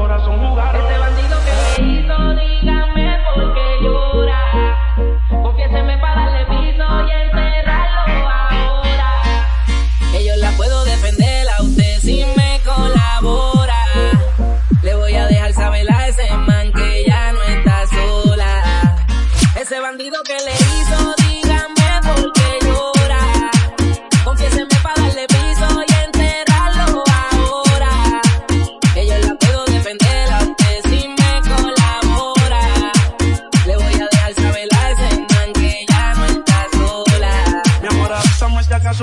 corazón jugaron.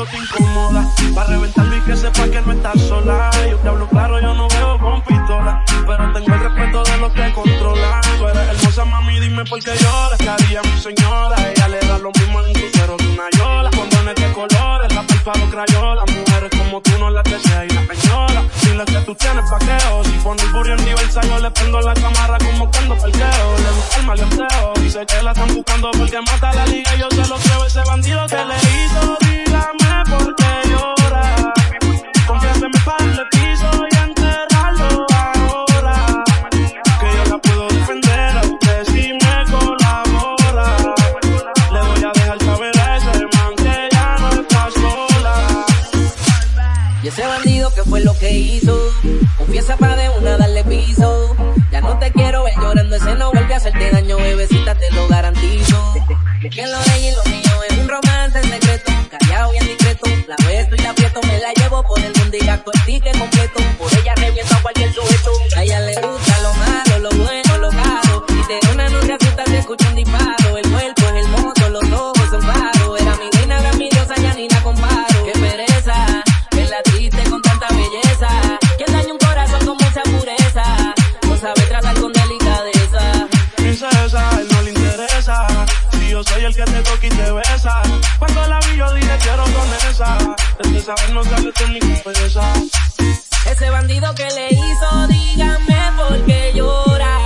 Te incomoda. Pa' reventarlo y que sepa que no estás sola. Yo te hablo claro, yo no veo con pistola. Pero tengo el respeto de los que controlan. Tú eres hermosa, mami, dime por qué lloras. Que haría mi señora? Ella le da lo mismo en tu cero que una yola. Condones de colores, la palpa los crayolas. Mujeres como tú no las deseas y la peñola. Dile que tú tienes paqueo. Si pone el burro en diversa, yo le prendo la cámara como cuando parqueo. Le gusta el maleanteo. Dice que la están buscando porque mata la liga. Yo se lo creo, ese bandido que le Ese bandido que fue lo que hizo. Confiesa pa' de una darle piso. Ya no te quiero ver llorando, ese no vuelve a hacerte daño, bebecita, te lo garantizo. Que lo de y lo mío es un romance en secreto. Callado y en discreto. La beso y la aprieto, me la llevo por el mundo y acto el ticket completo. yo soy el que te toca y te besa. Cuando la vi yo dije quiero con esa. Desde saber no sale de mi cabeza. Ese bandido que le hizo, dígame por qué llora.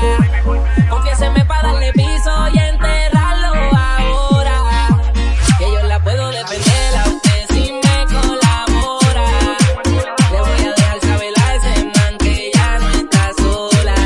Confiéseme para darle piso y enterrarlo ahora. Que yo la puedo defender a usted si me colabora. Le voy a dejar saber a ese man que ya no está sola.